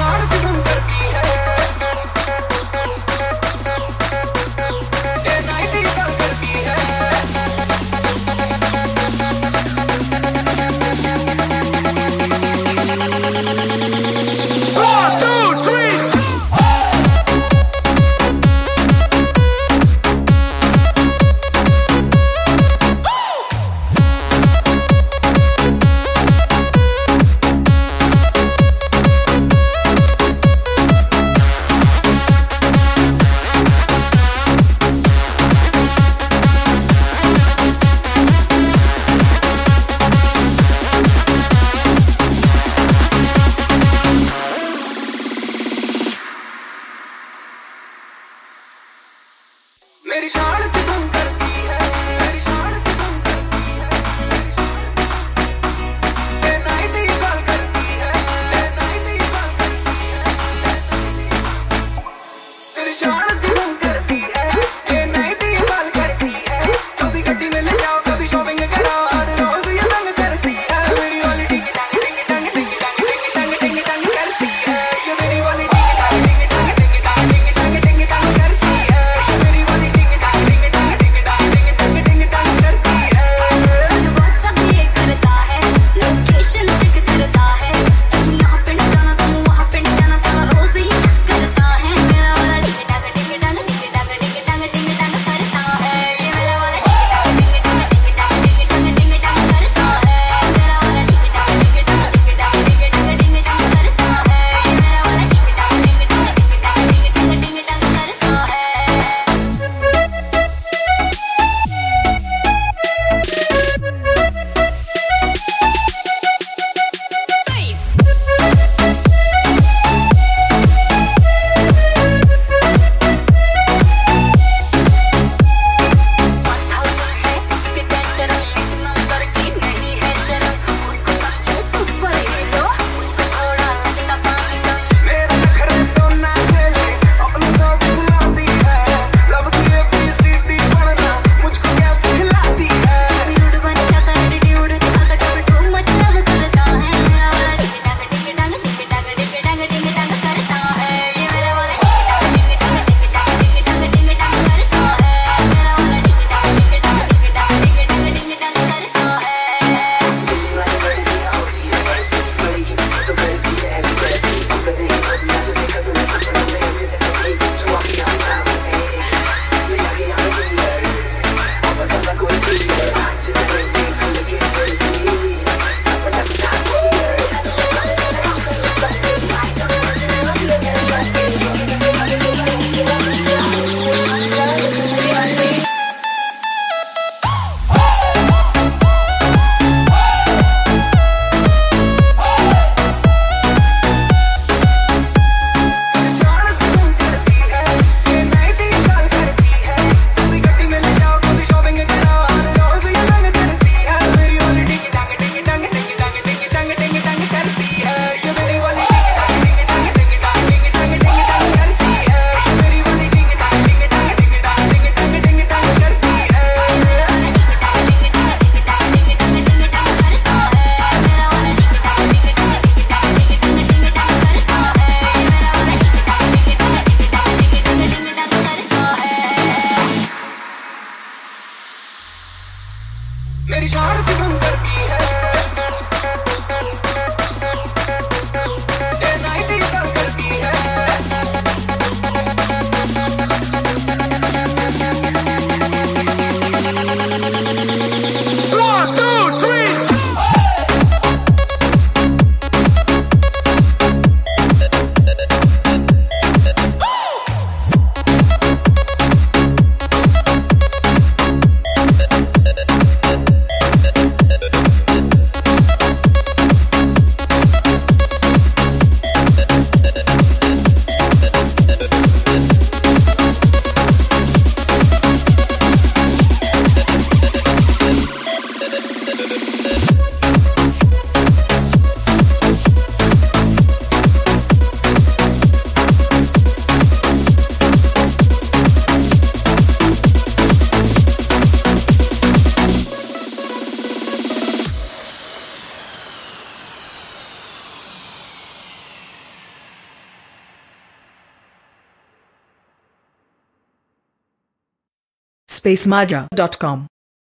इशार जुनून करती है हार दिगंबर की है। spacemaja.com